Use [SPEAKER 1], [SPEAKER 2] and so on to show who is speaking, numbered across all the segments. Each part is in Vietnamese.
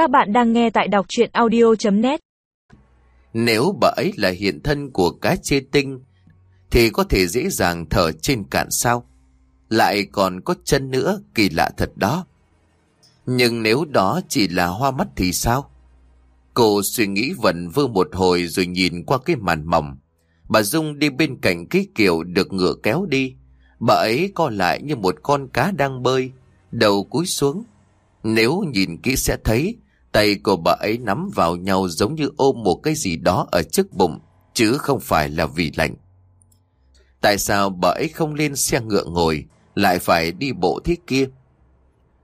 [SPEAKER 1] Các bạn đang nghe tại đọc chuyện audio.net
[SPEAKER 2] Nếu bà ấy là hiện thân của cá chê tinh, Thì có thể dễ dàng thở trên cạn sao. Lại còn có chân nữa, Kỳ lạ thật đó. Nhưng nếu đó chỉ là hoa mắt thì sao? Cô suy nghĩ vẩn vơ một hồi Rồi nhìn qua cái màn mỏng. Bà Dung đi bên cạnh cái kiểu được ngựa kéo đi. Bà ấy co lại như một con cá đang bơi, Đầu cúi xuống. Nếu nhìn kỹ sẽ thấy Tay của bà ấy nắm vào nhau giống như ôm một cái gì đó ở trước bụng, Chứ không phải là vì lạnh Tại sao bà ấy không lên xe ngựa ngồi, Lại phải đi bộ thế kia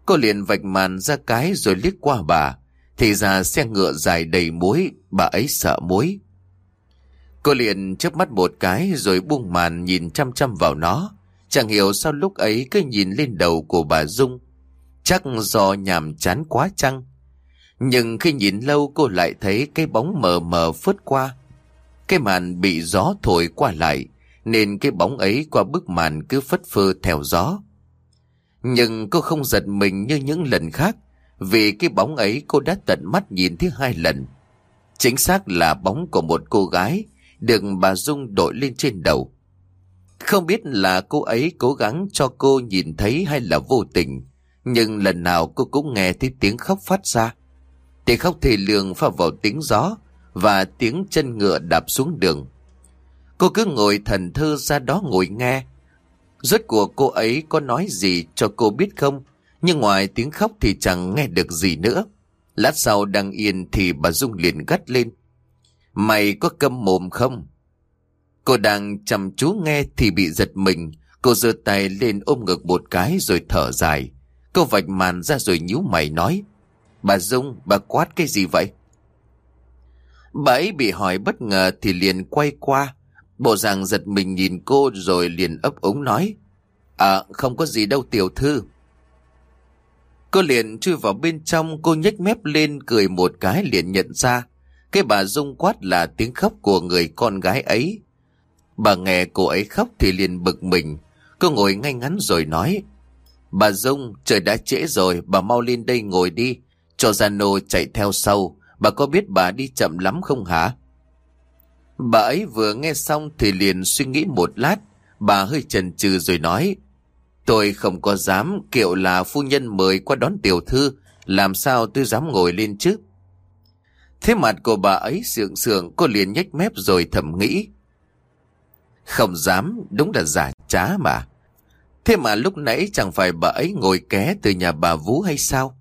[SPEAKER 2] Cô liền vạch màn ra cái rồi liếc qua bà, Thì ra xe ngựa dài đầy muối, Bà ấy sợ muối Cô liền chớp mắt một cái rồi buông màn nhìn chăm chăm vào nó. Chẳng hiểu sao lúc ấy cứ nhìn lên đầu của bà Dung. Chắc do nhàm chán quá chăng. Nhưng khi nhìn lâu cô lại thấy cái bóng mờ mờ phớt qua. Cái màn bị gió thổi qua lại, nên cái bóng ấy qua bức màn cứ phất phơ theo gió. Nhưng cô không giật mình như những lần khác, vì cái bóng ấy cô đã tận mắt nhìn thứ hai lần. Chính xác là bóng của một cô gái, được bà Dung đội lên trên đầu. Không biết là cô ấy cố gắng cho cô nhìn thấy hay là vô tình, nhưng lần nào cô cũng nghe thấy tiếng khóc phát ra. Tiếng khóc thề lường pha vào tiếng gió, và tiếng chân ngựa đạp xuống đường. Cô cứ ngồi thần thơ ra đó ngồi nghe. Rốt cuộc cô ấy có nói gì cho cô biết không? Nhưng ngoài tiếng khóc thì chẳng nghe được gì nữa. Lát sau đang yên thì bà Dung liền gắt lên. Mày có câm mồm không? Cô đang chăm chú nghe thì bị giật mình. Cô giơ tay lên ôm ngực một cái rồi thở dài. Cô vạch màn ra rồi nhíu mày nói. Bà Dung, bà quát cái gì vậy? Bà ấy bị hỏi bất ngờ thì liền quay qua. Bộ dạng giật mình nhìn cô rồi liền ấp ống nói. À, không có gì đâu tiểu thư. Cô liền chui vào bên trong, cô nhếch mép lên cười một cái liền nhận ra. Cái bà Dung quát là tiếng khóc của người con gái ấy. Bà nghe cô ấy khóc thì liền bực mình. Cô ngồi ngay ngắn rồi nói. Bà Dung, trời đã trễ rồi, bà mau lên đây ngồi đi. Cho Giano chạy theo sau. Bà có biết bà đi chậm lắm không hả? Bà ấy vừa nghe xong thì liền suy nghĩ một lát. Bà hơi chần chừ rồi nói. Tôi không có dám, kiểu là phu nhân mời qua đón tiểu thư. Làm sao tôi dám ngồi lên chứ? Thế mặt của bà ấy sượng sượng cô liền nhếch mép rồi thầm nghĩ. Không dám, đúng là giả trá mà. Thế mà lúc nãy chẳng phải bà ấy ngồi ké từ nhà bà Vũ hay sao?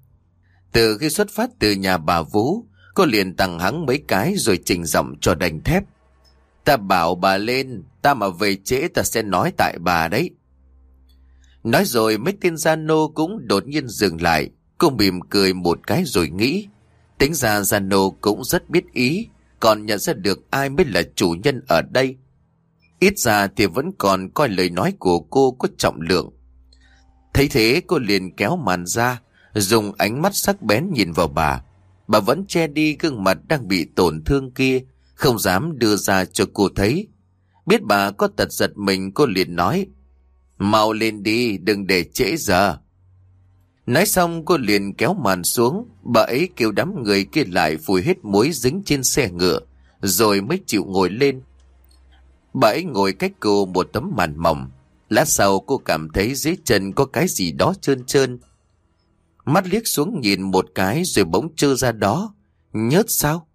[SPEAKER 2] Từ khi xuất phát từ nhà bà Vũ, cô liền tặng hắn mấy cái rồi trình giọng cho đành thép. Ta bảo bà lên, ta mà về trễ ta sẽ nói tại bà đấy. Nói rồi mấy tên gia nô cũng đột nhiên dừng lại, cô mỉm cười một cái rồi nghĩ. Tính ra Giano cũng rất biết ý, còn nhận ra được ai mới là chủ nhân ở đây. Ít ra thì vẫn còn coi lời nói của cô có trọng lượng. Thấy thế cô liền kéo màn ra, dùng ánh mắt sắc bén nhìn vào bà. Bà vẫn che đi gương mặt đang bị tổn thương kia, không dám đưa ra cho cô thấy. Biết bà có tật giật mình cô liền nói, Mau lên đi, đừng để trễ giờ. Nói xong cô liền kéo màn xuống, bà ấy kêu đám người kia lại vùi hết muối dính trên xe ngựa, rồi mới chịu ngồi lên. Bà ấy ngồi cách cô một tấm màn mỏng, lát sau cô cảm thấy dưới chân có cái gì đó trơn trơn. Mắt liếc xuống nhìn một cái rồi bỗng trơ ra đó, nhớt sao?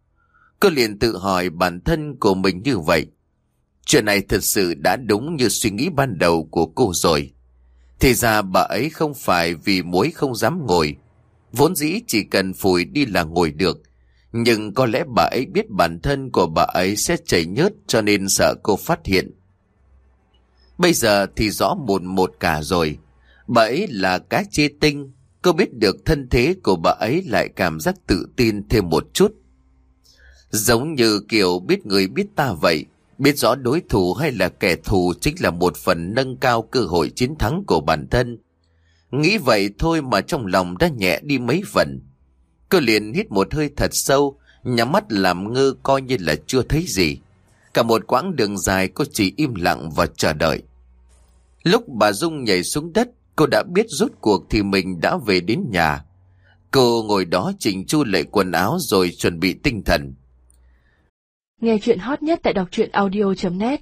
[SPEAKER 2] Cô liền tự hỏi bản thân của mình như vậy. Chuyện này thật sự đã đúng như suy nghĩ ban đầu của cô rồi. Thì ra bà ấy không phải vì muối không dám ngồi. Vốn dĩ chỉ cần phủi đi là ngồi được. Nhưng có lẽ bà ấy biết bản thân của bà ấy sẽ chảy nhớt cho nên sợ cô phát hiện. Bây giờ thì rõ một một cả rồi. Bà ấy là cá chê tinh. Cô biết được thân thế của bà ấy lại cảm giác tự tin thêm một chút. Giống như kiểu biết người biết ta vậy. Biết rõ đối thủ hay là kẻ thù chính là một phần nâng cao cơ hội chiến thắng của bản thân. Nghĩ vậy thôi mà trong lòng đã nhẹ đi mấy phần. Cô liền hít một hơi thật sâu, nhắm mắt làm ngơ coi như là chưa thấy gì. Cả một quãng đường dài cô chỉ im lặng và chờ đợi. Lúc bà Dung nhảy xuống đất, cô đã biết rốt cuộc thì mình đã về đến nhà. Cô ngồi đó chỉnh chu lệ quần áo rồi chuẩn bị tinh thần.
[SPEAKER 3] Nghe chuyện hot nhất tại đọc truyện audio.net